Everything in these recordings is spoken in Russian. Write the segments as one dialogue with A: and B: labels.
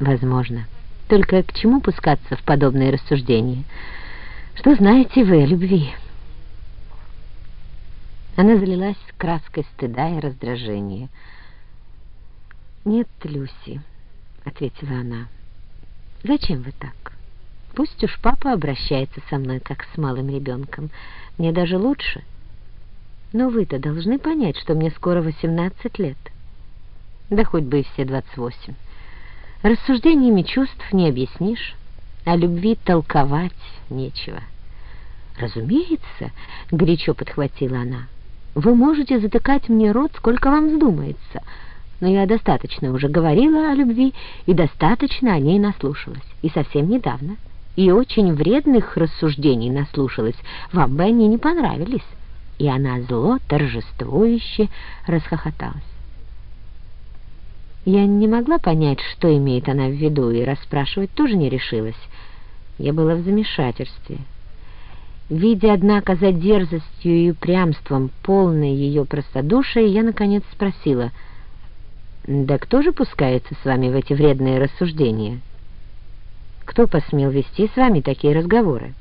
A: Возможно. Только к чему пускаться в подобные рассуждения? Что знаете вы о любви? Она залилась краской стыда и раздражения. «Нет, Люси», — ответила она, — «зачем вы так? Пусть уж папа обращается со мной, как с малым ребенком. Мне даже лучше. Но вы-то должны понять, что мне скоро 18 лет. Да хоть бы и все 28. Рассуждениями чувств не объяснишь, а любви толковать нечего». «Разумеется», — горячо подхватила она, — вы можете затыкать мне рот, сколько вам вздумается, но я достаточно уже говорила о любви и достаточно о ней наслушалась, и совсем недавно, и очень вредных рассуждений наслушалась, вам бы они не понравились». И она зло, торжествующе расхохоталась. Я не могла понять, что имеет она в виду, и расспрашивать тоже не решилась. Я была в замешательстве. Видя, однако, за дерзостью и упрямством полное ее простодушие, я, наконец, спросила, «Да кто же пускается с вами в эти вредные рассуждения? Кто посмел вести с вами такие разговоры?»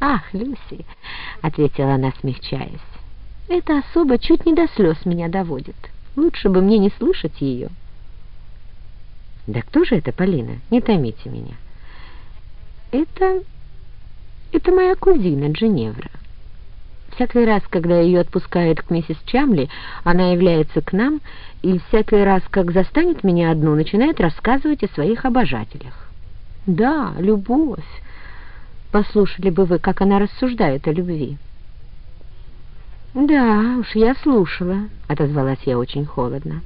A: «Ах, Люси!» — ответила она, смягчаясь. «Эта особа чуть не до слез меня доводит. Лучше бы мне не слышать ее». «Да кто же это, Полина? Не томите меня». «Это это моя кузина Дженевра. Всякий раз, когда ее отпускают к миссис Чамли, она является к нам, и всякий раз, как застанет меня одну, начинает рассказывать о своих обожателях. Да, любовь. Послушали бы вы, как она рассуждает о любви. «Да, уж я слушала», — отозвалась я очень холодно.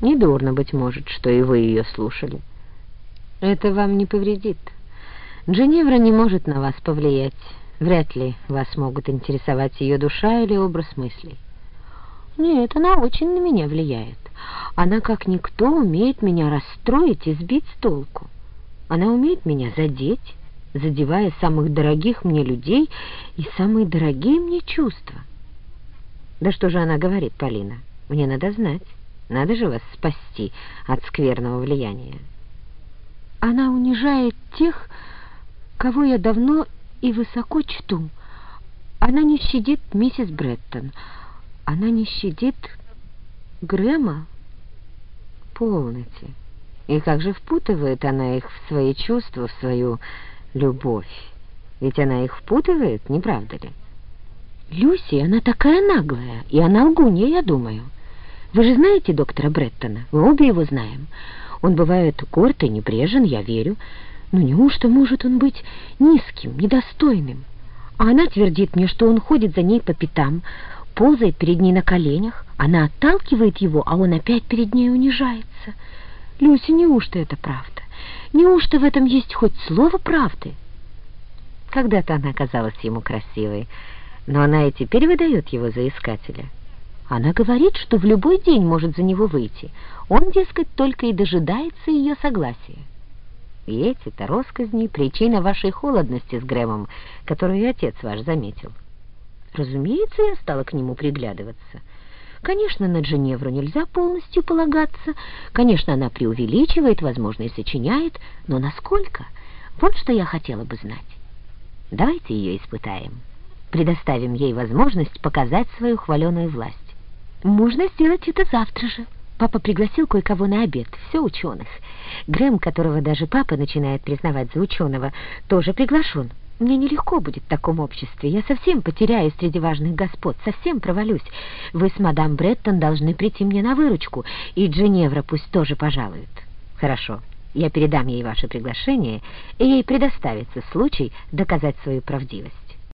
A: «Недурно, быть может, что и вы ее слушали. Это вам не повредит». Дженевра не может на вас повлиять. Вряд ли вас могут интересовать ее душа или образ мыслей. Нет, она очень на меня влияет. Она, как никто, умеет меня расстроить и сбить с толку. Она умеет меня задеть, задевая самых дорогих мне людей и самые дорогие мне чувства. Да что же она говорит, Полина? Мне надо знать. Надо же вас спасти от скверного влияния. Она унижает тех, кого я давно и высоко чту. Она не щадит миссис Бреттон. Она не щадит Грэма. Полноте. И как же впутывает она их в свои чувства, в свою любовь? Ведь она их впутывает, не правда ли? Люси, она такая наглая, и она лгунья, я думаю. Вы же знаете доктора Бреттона, мы обе его знаем. Он бывает горд и небрежен, я верю, ну неужто может он быть низким, недостойным? А она твердит мне, что он ходит за ней по пятам, ползает перед ней на коленях, она отталкивает его, а он опять перед ней унижается. Люси, неужто это правда? Неужто в этом есть хоть слово правды? Когда-то она казалась ему красивой, но она и теперь выдает его за искателя. Она говорит, что в любой день может за него выйти. Он, дескать, только и дожидается ее согласия. И эти-то росказни — причина вашей холодности с Грэмом, которую и отец ваш заметил. Разумеется, я стала к нему приглядываться. Конечно, на Дженевру нельзя полностью полагаться. Конечно, она преувеличивает, возможно, и сочиняет. Но насколько? Вот что я хотела бы знать. Давайте ее испытаем. Предоставим ей возможность показать свою хваленую власть. Можно сделать это завтра же. Папа пригласил кое-кого на обед, все ученых. Грэм, которого даже папа начинает признавать за ученого, тоже приглашен. Мне нелегко будет в таком обществе. Я совсем потеряюсь среди важных господ, совсем провалюсь. Вы с мадам Бреттон должны прийти мне на выручку, и Дженевра пусть тоже пожалует. Хорошо, я передам ей ваше приглашение, и ей предоставится случай доказать свою правдивость.